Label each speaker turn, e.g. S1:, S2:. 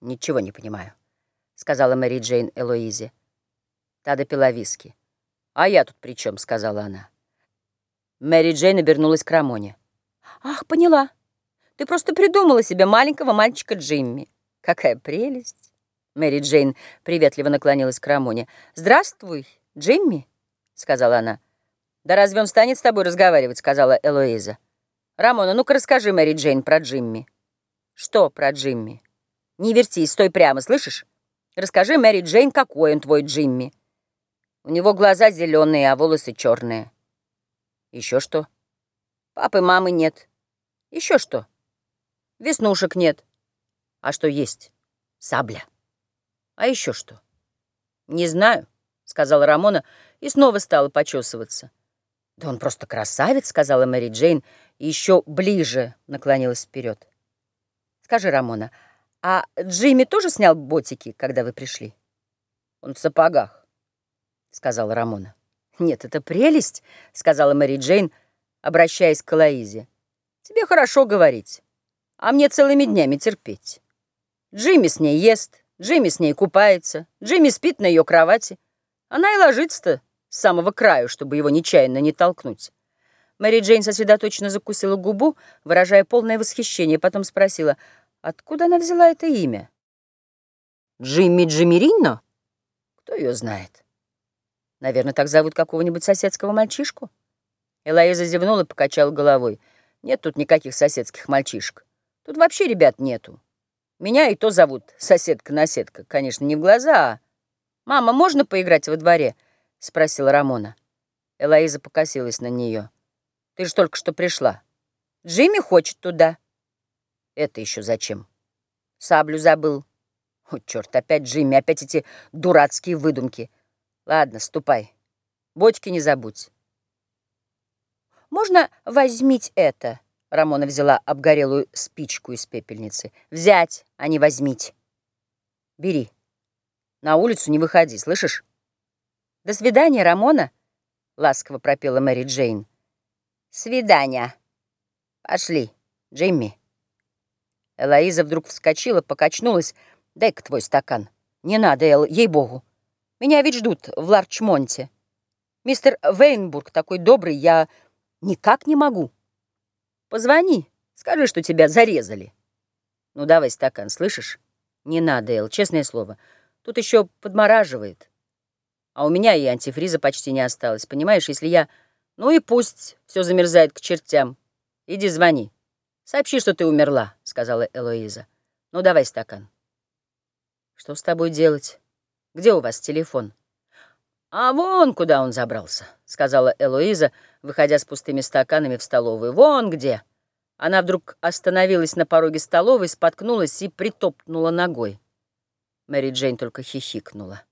S1: «Ничего не понимаю», — сказала Мэри Джейн Элоизе. Та допила виски. «А я тут при чем?» — сказала она. Мэри Джейн обернулась к Рамоне. «Ах, поняла. Ты просто придумала себе маленького мальчика Джимми. Какая прелесть!» Мэри Джейн приветливо наклонилась к Рамоне. «Здравствуй, Джимми», — сказала она. «Да разве он станет с тобой разговаривать?» — сказала Элоиза. «Рамона, ну-ка расскажи Мэри Джейн про Джимми». «Что про Джимми?» «Не вертись, стой прямо, слышишь? Расскажи Мэри Джейн, какой он твой Джимми». «У него глаза зеленые, а волосы черные». «Еще что?» «Папы, мамы нет». «Еще что?» «Веснушек нет». «А что есть?» «Сабля». «А еще что?» «Не знаю», — сказала Рамона и снова стала почесываться. «Да он просто красавец», — сказала Мэри Джейн, и еще ближе наклонилась вперед. «Скажи, Рамона, а Джимми тоже снял ботики, когда вы пришли?» «Он в сапогах», — сказала Рамона. «Нет, это прелесть», — сказала Мэри Джейн, обращаясь к Лоизе. «Тебе хорошо говорить, а мне целыми днями терпеть. Джимми с ней ест, Джимми с ней купается, Джимми спит на ее кровати. Она и ложится-то с самого краю, чтобы его нечаянно не толкнуть. Мэри Джейн сосредоточенно закусила губу, выражая полное восхищение, потом спросила, откуда она взяла это имя? Джимми Джиммерино? Кто ее знает? Наверное, так зовут какого-нибудь соседского мальчишку? Элоиза зевнула и покачала головой. Нет тут никаких соседских мальчишек. Тут вообще ребят нету. Меня и то зовут соседка-наседка. Конечно, не в глаза, а... «Мама, можно поиграть во дворе?» — спросила Рамона. Элоиза покосилась на нее. «Ты же только что пришла. Джимми хочет туда». «Это еще зачем?» «Саблю забыл». «О, черт, опять Джимми, опять эти дурацкие выдумки. Ладно, ступай. Ботики не забудь». «Можно возьмить это?» Рамона взяла обгорелую спичку из пепельницы. «Взять, а не возьмить. Бери». На улицу не выходи, слышишь? До свидания, Рамона, ласково пропела Мэри Джейн. Свидания. Пошли, Джимми. Элоиза вдруг вскочила, покачнулась. Дай-ка твой стакан. Не надо, Эл, ей-богу. Меня ведь ждут в Ларчмонте. Мистер Вейнбург такой добрый, я никак не могу. Позвони, скажи, что тебя зарезали. Ну, давай стакан, слышишь? Не надо, Эл, честное слово. Тут еще подмораживает. А у меня и антифриза почти не осталось, понимаешь? Если я... Ну и пусть все замерзает к чертям. Иди звони. Сообщи, что ты умерла, сказала Элоиза. Ну давай стакан. Что с тобой делать? Где у вас телефон? А вон куда он забрался, сказала Элоиза, выходя с пустыми стаканами в столовую. Вон где. Она вдруг остановилась на пороге столовой, споткнулась и притопнула ногой. Мэри Джейн только хихикнула.